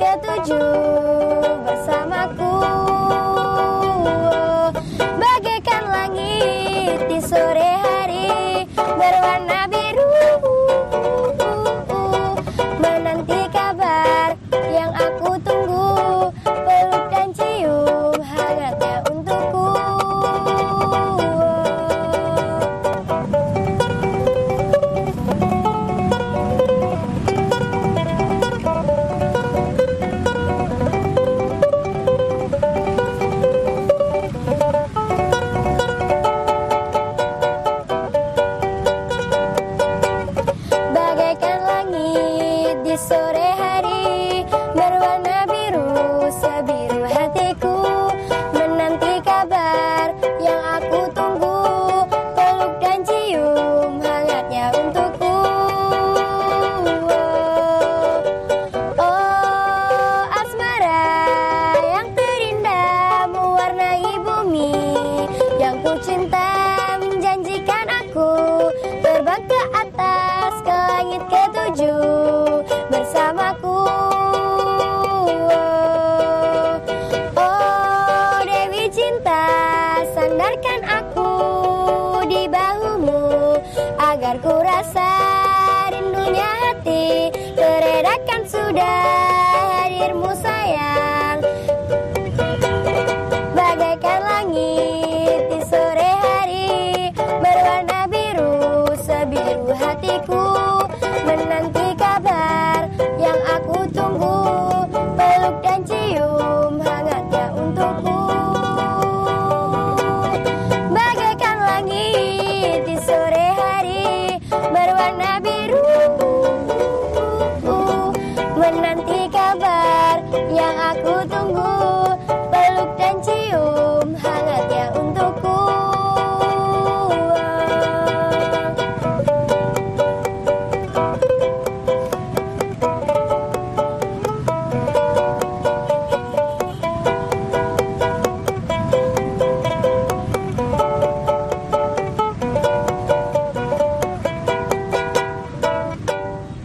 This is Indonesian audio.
ketujuh. sandarkan aku di bahumu agar ku rasa rindunya hati teredakan sudah hadirmu sayang. Bagaikan langit di sore hari berwarna biru sebiru hatiku menanti never